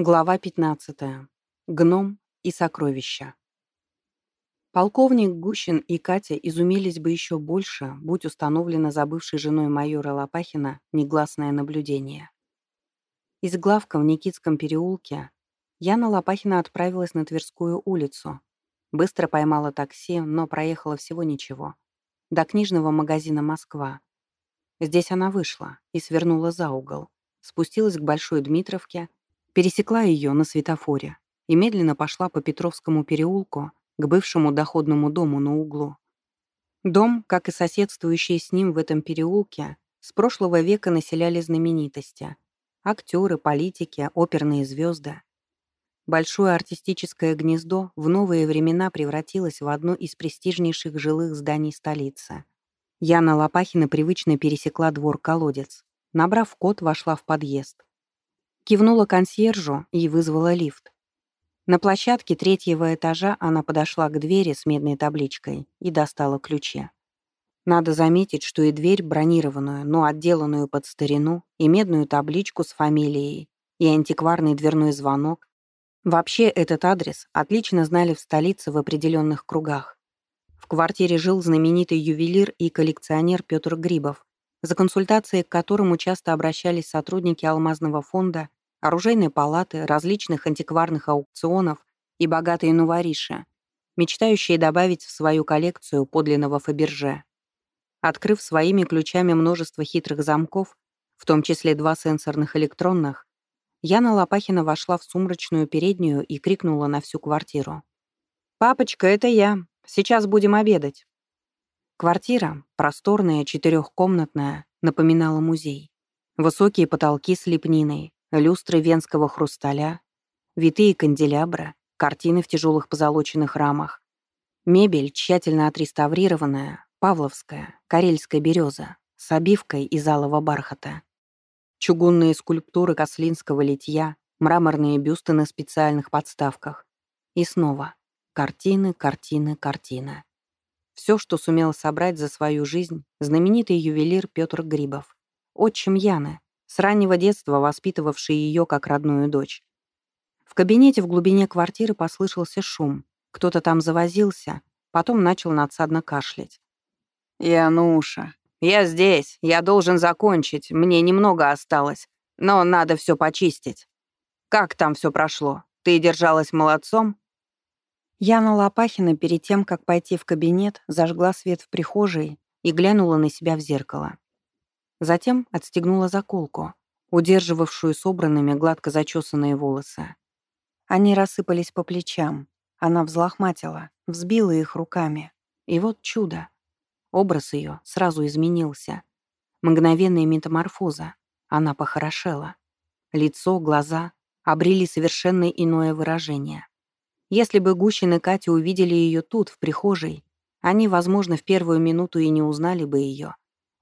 Глава 15. Гном и сокровища. Полковник Гущин и Катя изумились бы еще больше, будь установлено за бывшей женой майора Лопахина негласное наблюдение. Из главка в Никитском переулке Яна Лопахина отправилась на Тверскую улицу. Быстро поймала такси, но проехала всего ничего. До книжного магазина «Москва». Здесь она вышла и свернула за угол. Спустилась к Большой Дмитровке, пересекла ее на светофоре и медленно пошла по Петровскому переулку к бывшему доходному дому на углу. Дом, как и соседствующие с ним в этом переулке, с прошлого века населяли знаменитости. Актеры, политики, оперные звезды. Большое артистическое гнездо в новые времена превратилось в одно из престижнейших жилых зданий столицы. Яна Лопахина привычно пересекла двор-колодец. Набрав код, вошла в подъезд. Кивнула консьержу и вызвала лифт. На площадке третьего этажа она подошла к двери с медной табличкой и достала ключи. Надо заметить, что и дверь бронированную, но отделанную под старину, и медную табличку с фамилией, и антикварный дверной звонок. Вообще этот адрес отлично знали в столице в определенных кругах. В квартире жил знаменитый ювелир и коллекционер Петр Грибов, за консультацией к которому часто обращались сотрудники алмазного фонда оружейной палаты, различных антикварных аукционов и богатые нувориши, мечтающие добавить в свою коллекцию подлинного Фаберже. Открыв своими ключами множество хитрых замков, в том числе два сенсорных электронных, Яна Лопахина вошла в сумрачную переднюю и крикнула на всю квартиру. «Папочка, это я. Сейчас будем обедать». Квартира, просторная, четырехкомнатная, напоминала музей. Высокие потолки с лепниной, люстры венского хрусталя, витые канделябры, картины в тяжелых позолоченных рамах, мебель, тщательно отреставрированная, павловская, карельская береза, с обивкой из алого бархата, чугунные скульптуры кослинского литья, мраморные бюсты на специальных подставках. И снова картины, картины, картины. Все, что сумел собрать за свою жизнь знаменитый ювелир Петр Грибов, отчим Яны, с раннего детства воспитывавший ее как родную дочь. В кабинете в глубине квартиры послышался шум. Кто-то там завозился, потом начал надсадно кашлять. «Януша, я здесь, я должен закончить, мне немного осталось, но надо все почистить. Как там все прошло? Ты держалась молодцом?» Яна Лопахина перед тем, как пойти в кабинет, зажгла свет в прихожей и глянула на себя в зеркало. Затем отстегнула заколку, удерживавшую собранными гладко зачесанные волосы. Они рассыпались по плечам. Она взлохматила, взбила их руками. И вот чудо. Образ ее сразу изменился. Мгновенная метаморфоза. Она похорошела. Лицо, глаза обрели совершенно иное выражение. Если бы Гущин и Катя увидели ее тут, в прихожей, они, возможно, в первую минуту и не узнали бы ее.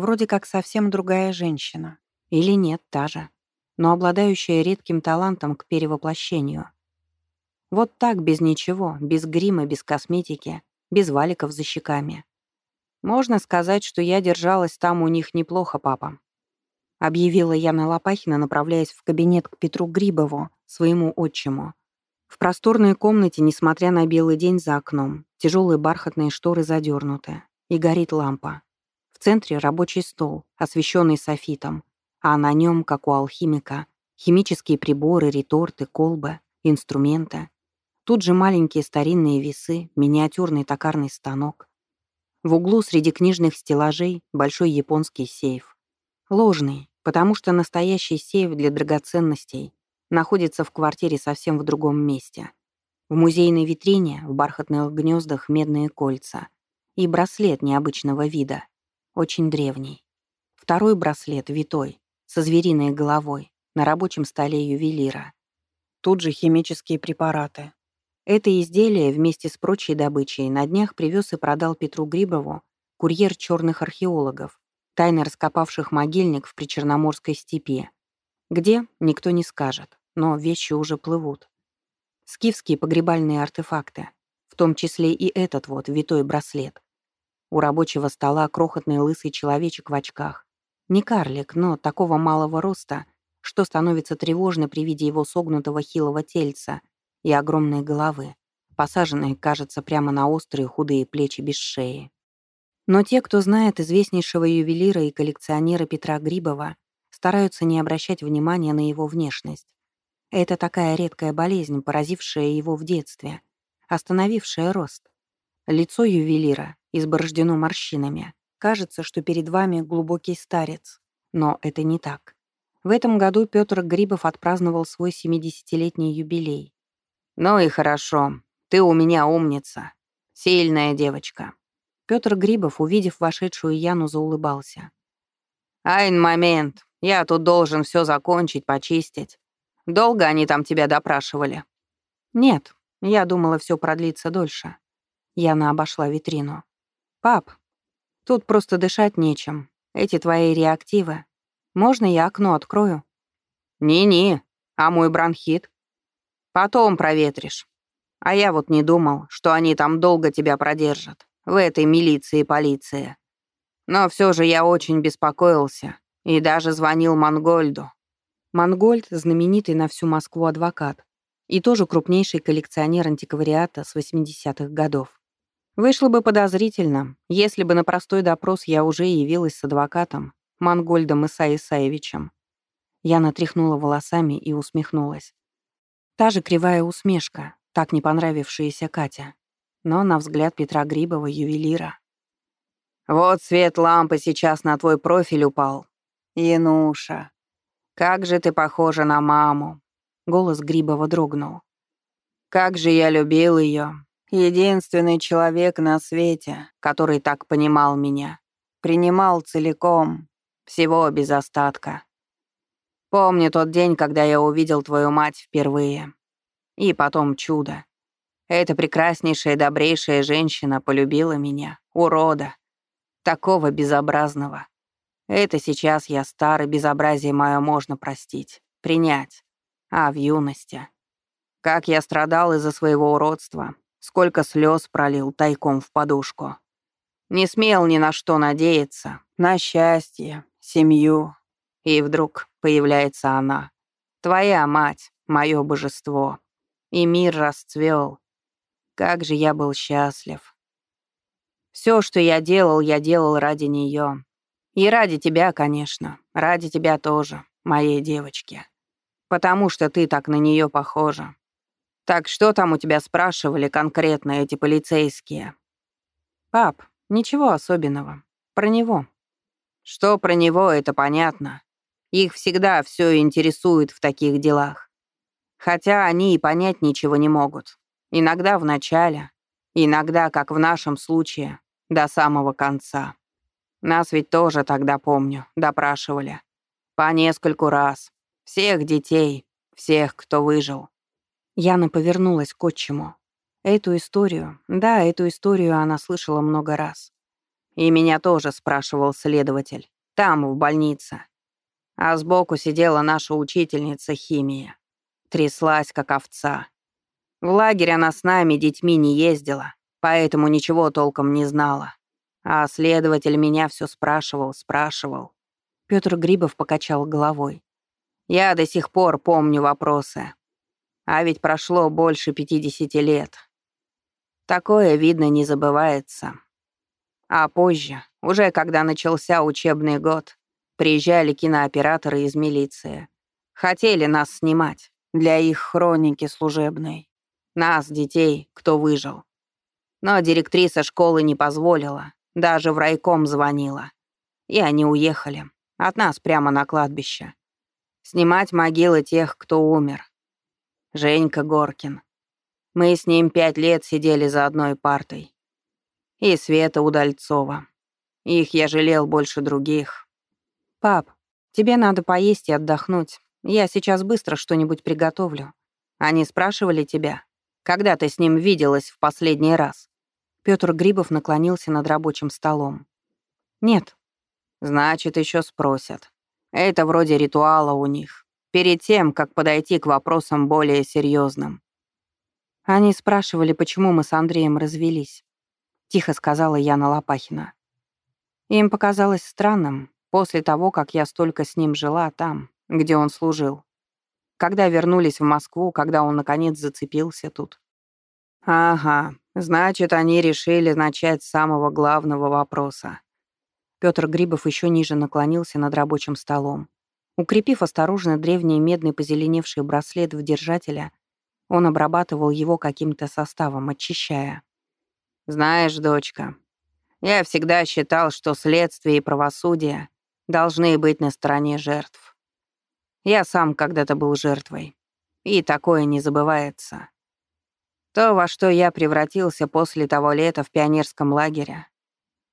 Вроде как совсем другая женщина. Или нет, та же. Но обладающая редким талантом к перевоплощению. Вот так, без ничего, без грима, без косметики, без валиков за щеками. Можно сказать, что я держалась там у них неплохо, папа. Объявила Яна Лопахина, направляясь в кабинет к Петру Грибову, своему отчиму. В просторной комнате, несмотря на белый день за окном, тяжелые бархатные шторы задернуты, и горит лампа. В центре рабочий стол, освещенный софитом, а на нем, как у алхимика, химические приборы, реторты, колбы, инструменты. Тут же маленькие старинные весы, миниатюрный токарный станок. В углу среди книжных стеллажей большой японский сейф. Ложный, потому что настоящий сейф для драгоценностей находится в квартире совсем в другом месте. В музейной витрине в бархатных гнездах медные кольца и браслет необычного вида, очень древний. Второй браслет витой, со звериной головой, на рабочем столе ювелира. Тут же химические препараты. Это изделие вместе с прочей добычей на днях привез и продал Петру Грибову курьер черных археологов, тайно раскопавших могильник в Причерноморской степи. Где, никто не скажет, но вещи уже плывут. Скифские погребальные артефакты, в том числе и этот вот витой браслет. У рабочего стола крохотный лысый человечек в очках. Не карлик, но такого малого роста, что становится тревожно при виде его согнутого хилого тельца и огромной головы, посаженной, кажется, прямо на острые худые плечи без шеи. Но те, кто знает известнейшего ювелира и коллекционера Петра Грибова, стараются не обращать внимания на его внешность. Это такая редкая болезнь, поразившая его в детстве, остановившая рост. Лицо ювелира изборождено морщинами. Кажется, что перед вами глубокий старец. Но это не так. В этом году Петр Грибов отпраздновал свой 70-летний юбилей. «Ну и хорошо. Ты у меня умница. Сильная девочка». Петр Грибов, увидев вошедшую Яну, заулыбался. «Айн, момент. Я тут должен все закончить, почистить. Долго они там тебя допрашивали?» «Нет. Я думала, все продлится дольше». Яна обошла витрину. «Пап, тут просто дышать нечем. Эти твои реактивы можно я окно открою?» «Не-не, а мой бронхит?» «Потом проветришь. А я вот не думал, что они там долго тебя продержат, в этой милиции и полиции. Но все же я очень беспокоился и даже звонил Монгольду». Монгольд — знаменитый на всю Москву адвокат и тоже крупнейший коллекционер антиквариата с 80-х годов. Вышло бы подозрительно, если бы на простой допрос я уже явилась с адвокатом, Монгольдом Иса Исаевичем. Я натряхнула волосами и усмехнулась. Та же кривая усмешка, так не понравившаяся Катя. Но на взгляд Петра Грибова, ювелира. «Вот свет лампы сейчас на твой профиль упал. Януша, как же ты похожа на маму!» Голос Грибова дрогнул. «Как же я любил ее. Единственный человек на свете, который так понимал меня. Принимал целиком, всего без остатка. Помню тот день, когда я увидел твою мать впервые. И потом чудо. Эта прекраснейшая, добрейшая женщина полюбила меня, урода. Такого безобразного. Это сейчас я старый, безобразие мое можно простить, принять. А в юности. Как я страдал из-за своего уродства, сколько слез пролил тайком в подушку. Не смел ни на что надеяться, на счастье, семью. И вдруг появляется она. Твоя мать, мое божество. И мир расцвел. Как же я был счастлив. Все, что я делал, я делал ради нее. И ради тебя, конечно. Ради тебя тоже, моей девочки. Потому что ты так на нее похожа. Так что там у тебя спрашивали конкретно эти полицейские? Пап, ничего особенного. Про него. Что про него, это понятно. Их всегда все интересует в таких делах. Хотя они и понять ничего не могут. Иногда в начале, иногда, как в нашем случае, до самого конца. Нас ведь тоже тогда, помню, допрашивали. По нескольку раз. Всех детей, всех, кто выжил. Яна повернулась к отчиму. Эту историю, да, эту историю она слышала много раз. И меня тоже спрашивал следователь. Там, в больнице. А сбоку сидела наша учительница химии. Тряслась, как овца. В лагерь она с нами, детьми, не ездила, поэтому ничего толком не знала. А следователь меня все спрашивал, спрашивал. Петр Грибов покачал головой. Я до сих пор помню вопросы. А ведь прошло больше 50 лет. Такое, видно, не забывается. А позже, уже когда начался учебный год, приезжали кинооператоры из милиции. Хотели нас снимать для их хроники служебной. Нас, детей, кто выжил. Но директриса школы не позволила, даже в райком звонила. И они уехали. От нас прямо на кладбище. Снимать могилы тех, кто умер. Женька Горкин. Мы с ним пять лет сидели за одной партой. И Света Удальцова. Их я жалел больше других. «Пап, тебе надо поесть и отдохнуть. Я сейчас быстро что-нибудь приготовлю. Они спрашивали тебя, когда ты с ним виделась в последний раз?» Пётр Грибов наклонился над рабочим столом. «Нет». «Значит, еще спросят. Это вроде ритуала у них. Перед тем, как подойти к вопросам более серьезным. Они спрашивали, почему мы с Андреем развелись тихо сказала Яна Лопахина. Им показалось странным, после того, как я столько с ним жила там, где он служил. Когда вернулись в Москву, когда он, наконец, зацепился тут. Ага, значит, они решили начать с самого главного вопроса. Пётр Грибов еще ниже наклонился над рабочим столом. Укрепив осторожно древний медный позеленевший браслет в держателя, он обрабатывал его каким-то составом, очищая. «Знаешь, дочка, я всегда считал, что следствие и правосудие должны быть на стороне жертв. Я сам когда-то был жертвой, и такое не забывается. То, во что я превратился после того лета в пионерском лагере.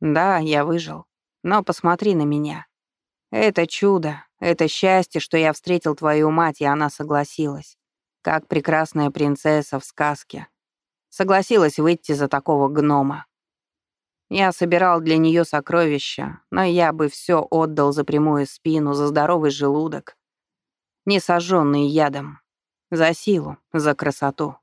Да, я выжил, но посмотри на меня. Это чудо, это счастье, что я встретил твою мать, и она согласилась. Как прекрасная принцесса в сказке. Согласилась выйти за такого гнома. Я собирал для нее сокровища, но я бы все отдал за прямую спину, за здоровый желудок, не сожженный ядом, за силу, за красоту.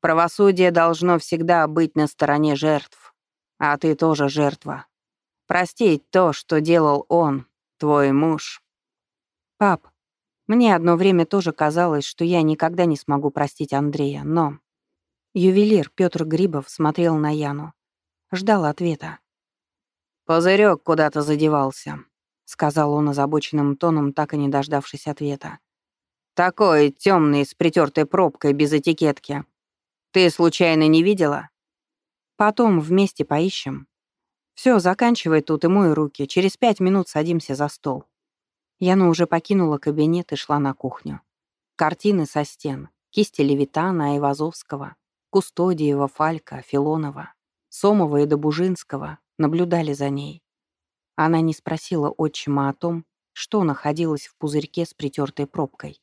Правосудие должно всегда быть на стороне жертв, а ты тоже жертва. Простить то, что делал он, твой муж. Пап, мне одно время тоже казалось, что я никогда не смогу простить Андрея, но... Ювелир Петр Грибов смотрел на Яну, ждал ответа. «Пузырёк куда-то задевался», — сказал он озабоченным тоном, так и не дождавшись ответа. «Такой темный, с притертой пробкой, без этикетки. Ты случайно не видела?» «Потом вместе поищем. Все, заканчивай тут и мой руки. Через пять минут садимся за стол». Яна уже покинула кабинет и шла на кухню. Картины со стен, кисти Левитана, Айвазовского, Кустодиева, Фалька, Филонова. Сомова и Добужинского наблюдали за ней. Она не спросила отчима о том, что находилось в пузырьке с притертой пробкой.